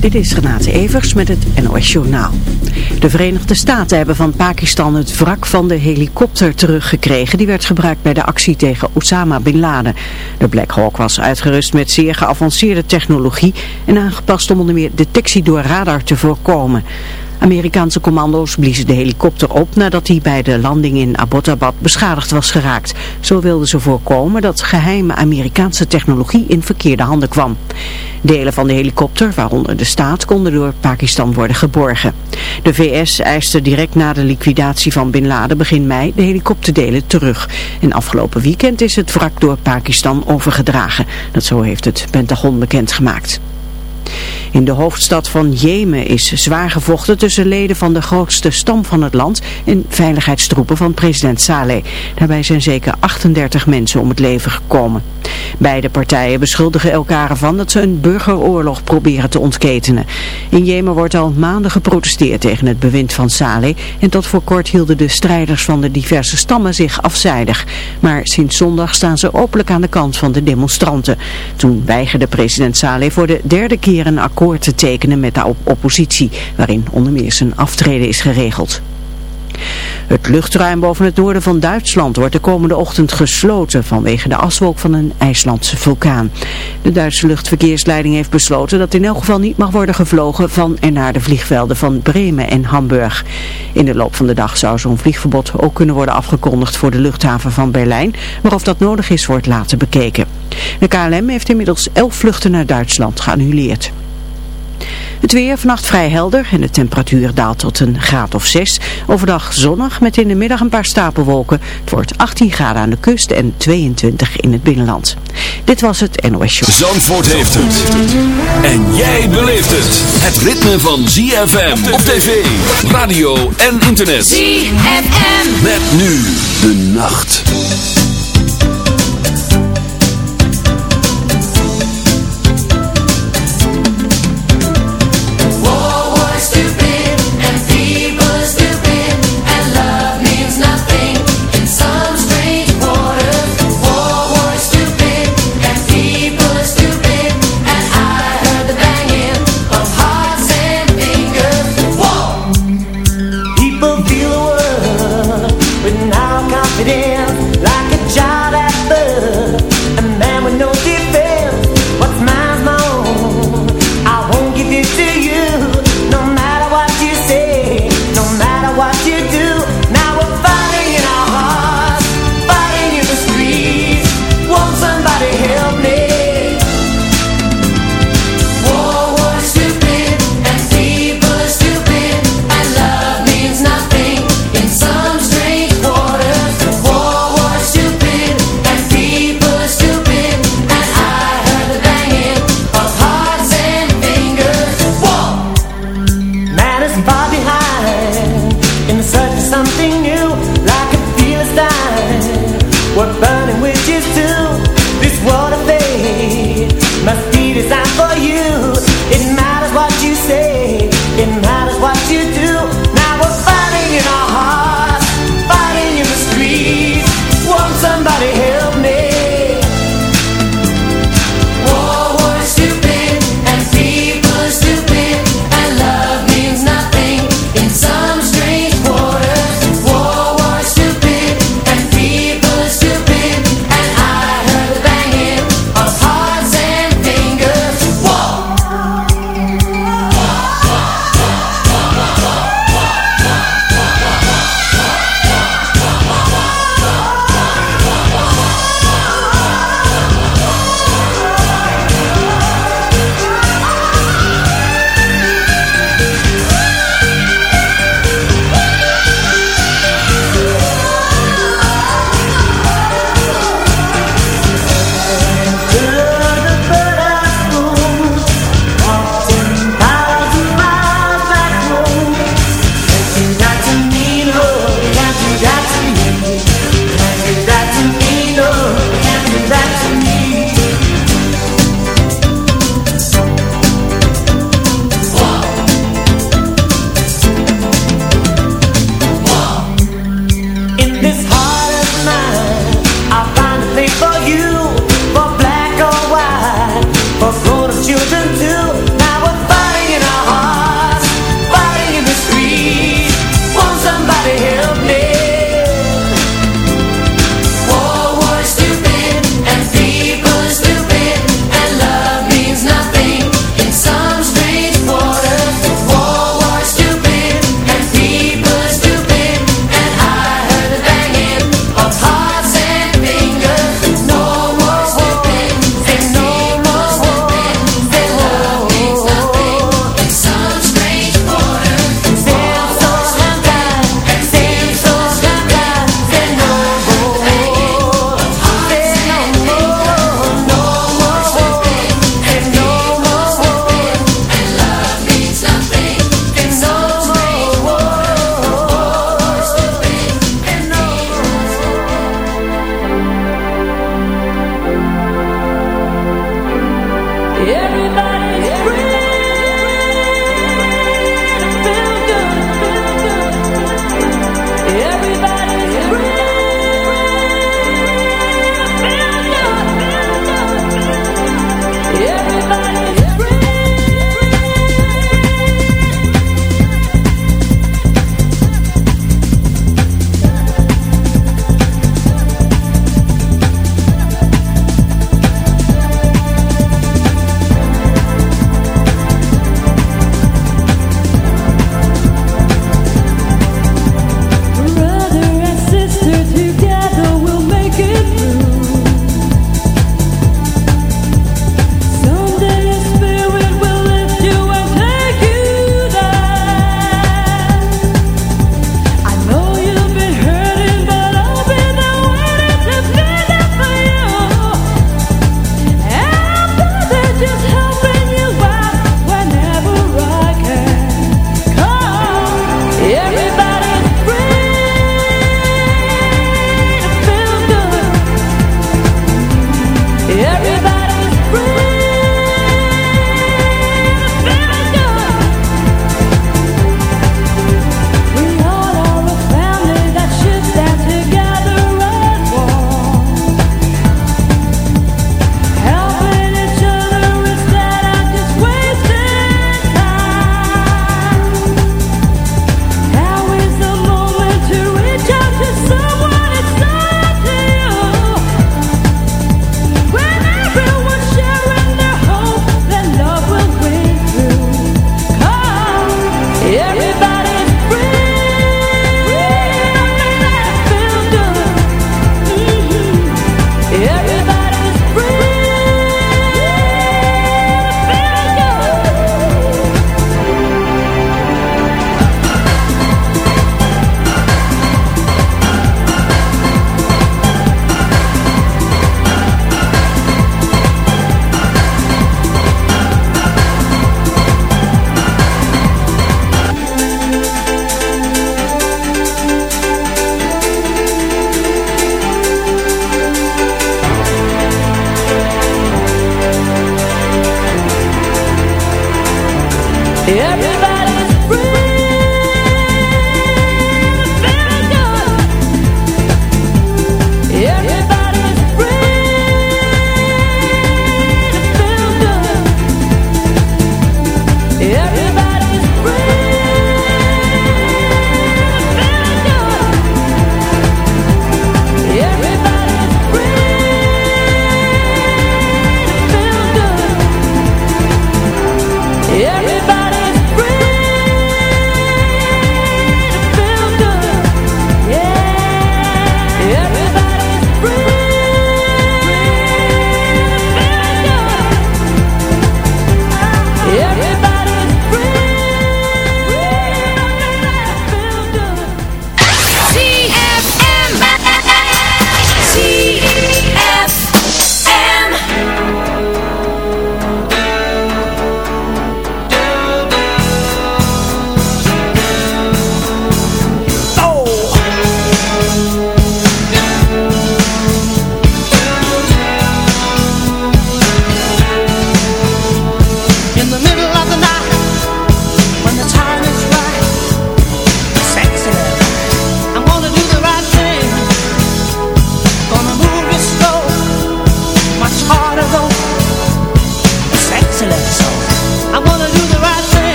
Dit is Renate Evers met het NOS Journaal. De Verenigde Staten hebben van Pakistan het wrak van de helikopter teruggekregen. Die werd gebruikt bij de actie tegen Osama Bin Laden. De Black Hawk was uitgerust met zeer geavanceerde technologie en aangepast om onder meer detectie door radar te voorkomen. Amerikaanse commando's bliezen de helikopter op nadat hij bij de landing in Abbottabad beschadigd was geraakt. Zo wilden ze voorkomen dat geheime Amerikaanse technologie in verkeerde handen kwam. Delen van de helikopter, waaronder de staat, konden door Pakistan worden geborgen. De VS eiste direct na de liquidatie van Bin Laden begin mei de helikopterdelen terug. En afgelopen weekend is het wrak door Pakistan overgedragen. Dat zo heeft het Pentagon bekendgemaakt. In de hoofdstad van Jemen is zwaar gevochten tussen leden van de grootste stam van het land en veiligheidstroepen van president Saleh. Daarbij zijn zeker 38 mensen om het leven gekomen. Beide partijen beschuldigen elkaar ervan dat ze een burgeroorlog proberen te ontketenen. In Jemen wordt al maanden geprotesteerd tegen het bewind van Saleh en tot voor kort hielden de strijders van de diverse stammen zich afzijdig. Maar sinds zondag staan ze openlijk aan de kant van de demonstranten. Toen weigerde president Saleh voor de derde keer een akkoord te tekenen met de oppositie, waarin onder meer zijn aftreden is geregeld. Het luchtruim boven het noorden van Duitsland wordt de komende ochtend gesloten vanwege de aswolk van een IJslandse vulkaan. De Duitse luchtverkeersleiding heeft besloten dat in elk geval niet mag worden gevlogen van en naar de vliegvelden van Bremen en Hamburg. In de loop van de dag zou zo'n vliegverbod ook kunnen worden afgekondigd voor de luchthaven van Berlijn, maar of dat nodig is wordt later bekeken. De KLM heeft inmiddels elf vluchten naar Duitsland geannuleerd. Het weer vannacht vrij helder en de temperatuur daalt tot een graad of 6. Overdag zonnig met in de middag een paar stapelwolken. Het wordt 18 graden aan de kust en 22 in het binnenland. Dit was het NOS Show. Zandvoort heeft het. En jij beleeft het. Het ritme van ZFM op tv, radio en internet. ZFM. Met nu de nacht.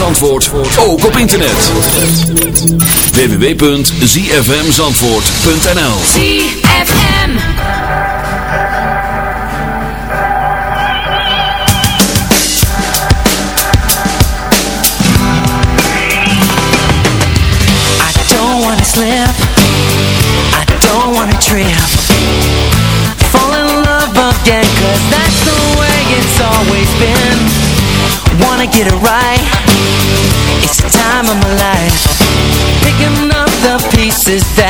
Zandvoort ook op internet. www.zfmzandvoort.nl ZFM I don't wanna slip. I don't wanna trip. Fall in love again Cause that's the way it's always been Wanna get it right. It's the time of my life. Picking up the pieces that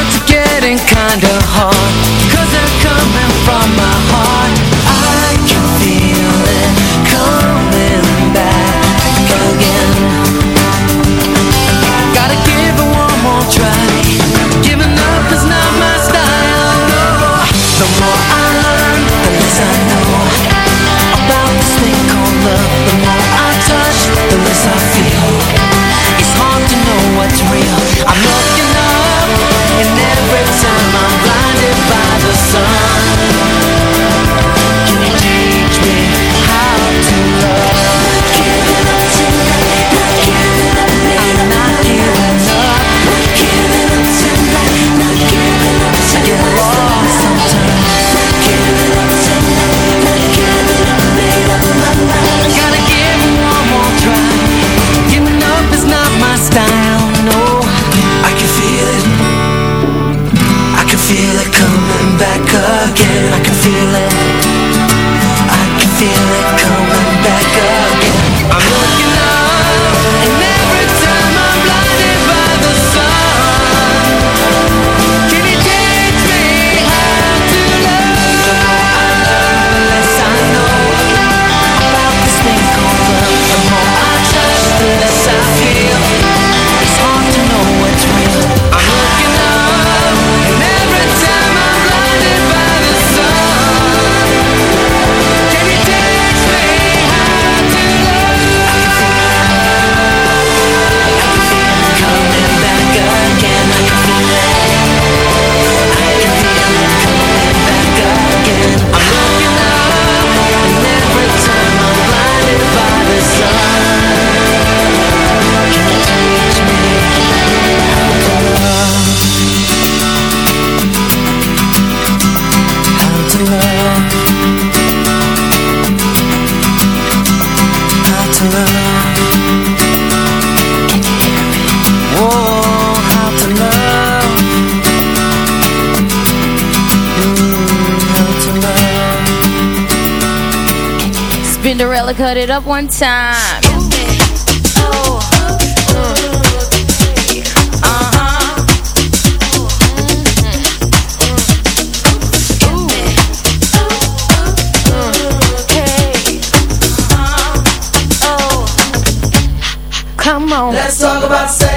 Words are getting kinda hard Cause they're coming from my heart. I can feel it coming Spinderella cut it up one time. Come on. Let's talk about sex,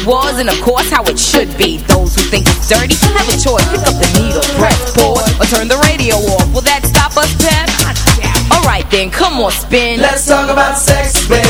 it was and of course how it should be. Those who think it's dirty have a choice. Pick up the needle, press pause, or turn the radio off. Will that stop us, Pep? Alright then, come on, spin. Let's talk about sex, baby.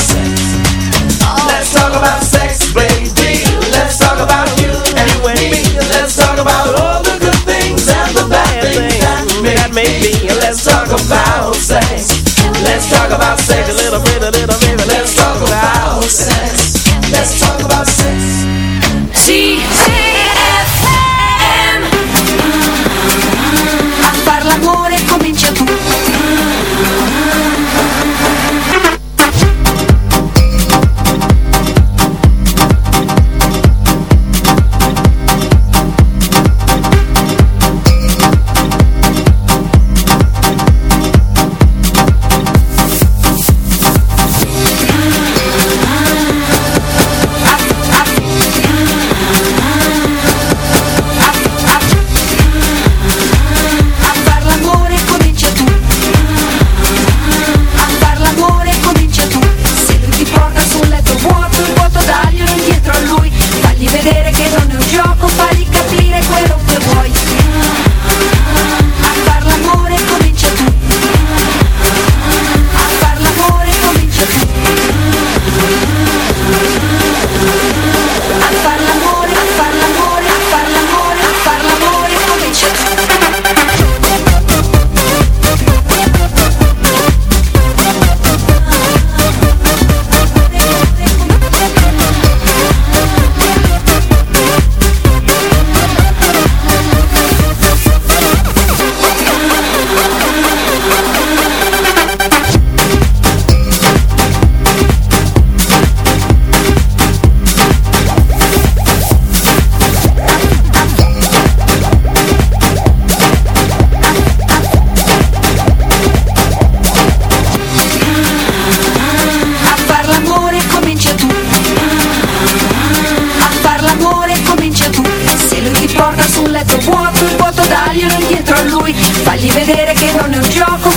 dietro a lui, fagli vedere che non è un gioco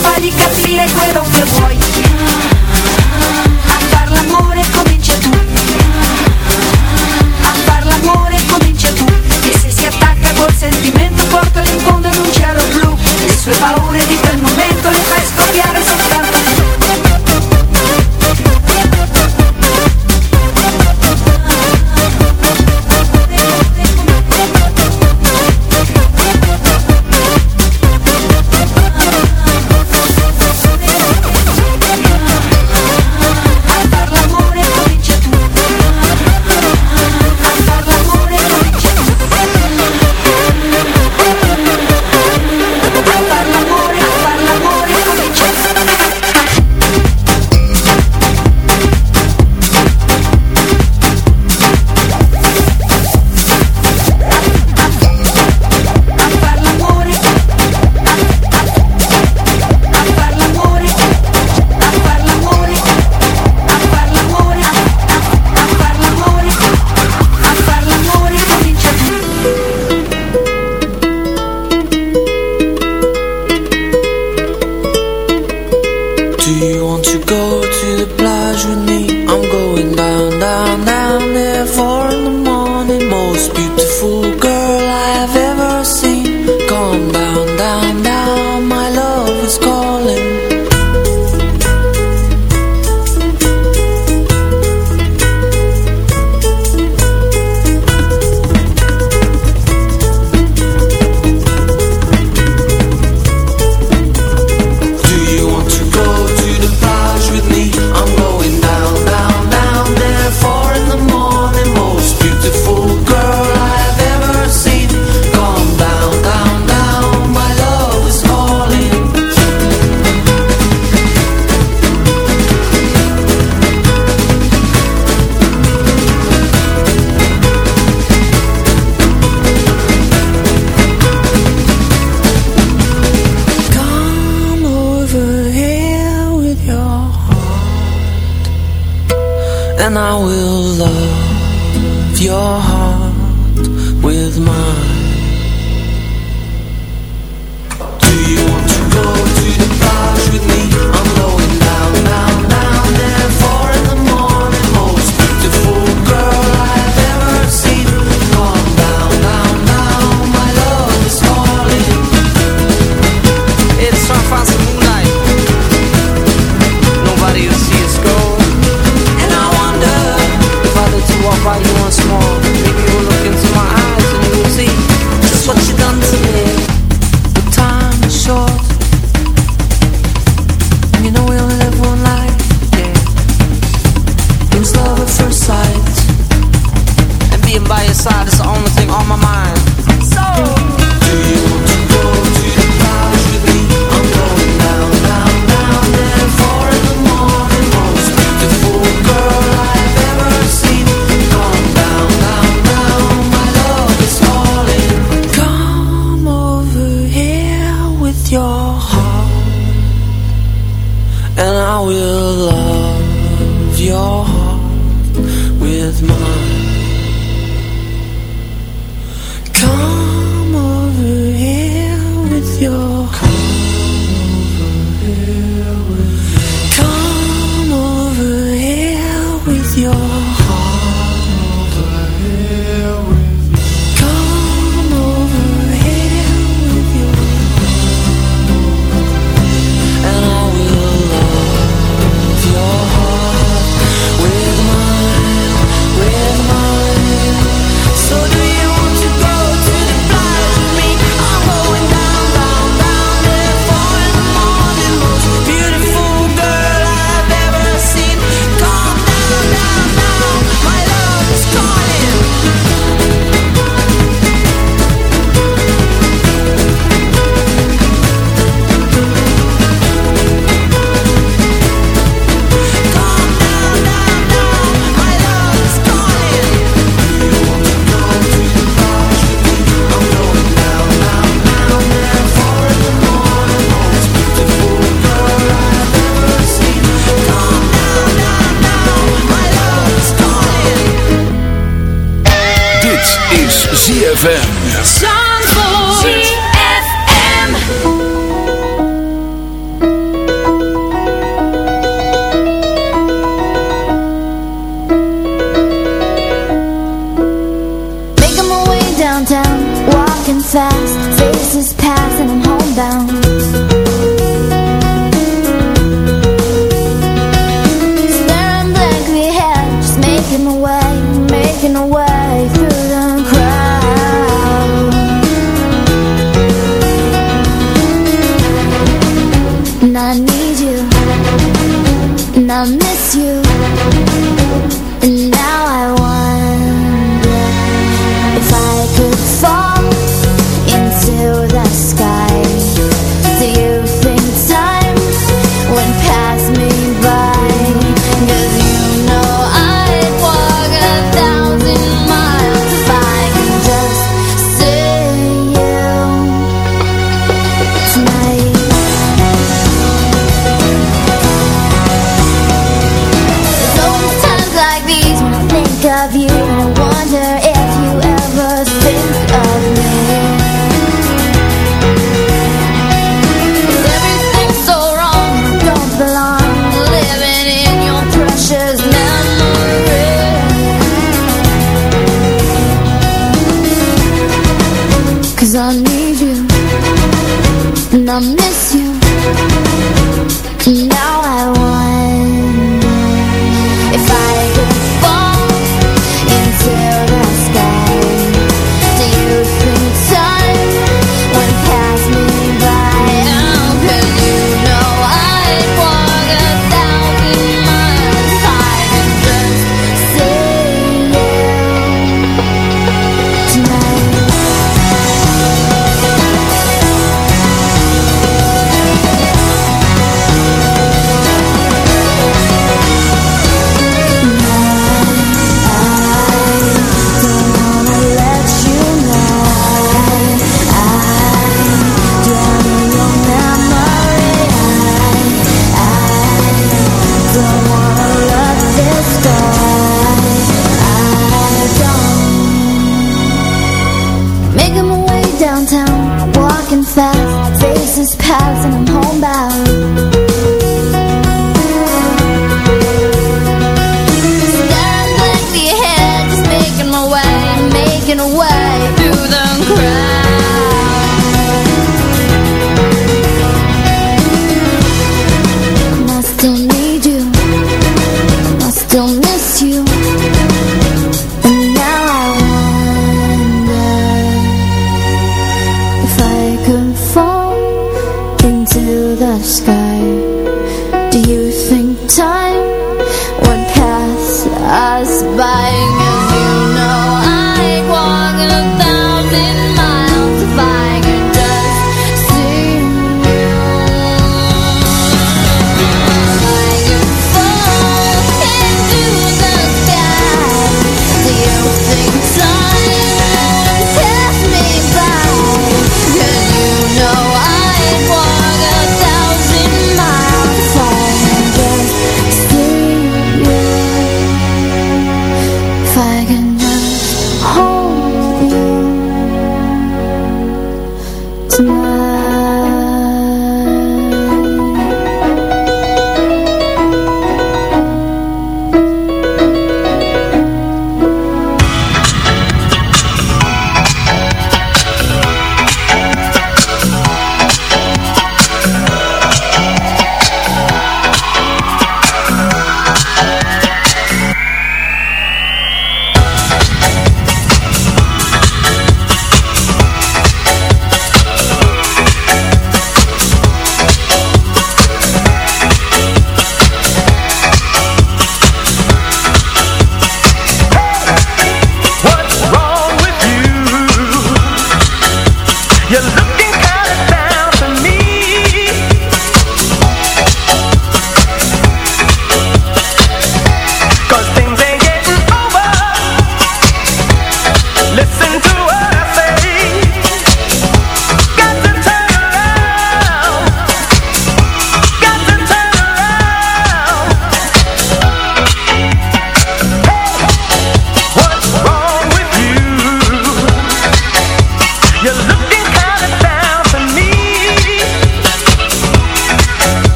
your heart with mine. You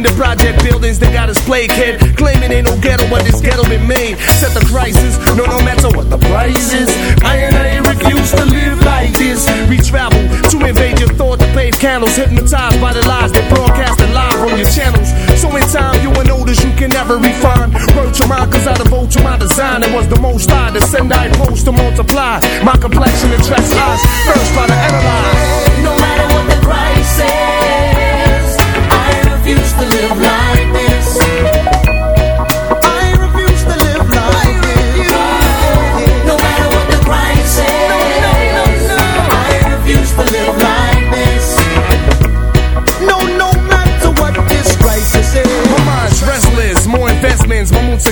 in the project buildings that got us plagued, kid. Claiming ain't no ghetto, but this ghetto been made. Set the crisis, no, no matter what the price is. I and I refuse to live like this. We travel to invade your thought, to pave candles. Hypnotized by the lies they broadcast live on your channels. So in time, you will notice you can never refine. Word your mind, cause I devote to my design. It was the most I to send, I post to multiply. My complexion attracts eyes, first by the analyze. No matter what the price is.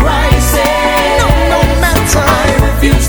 Crisis. No, no matter. I refuse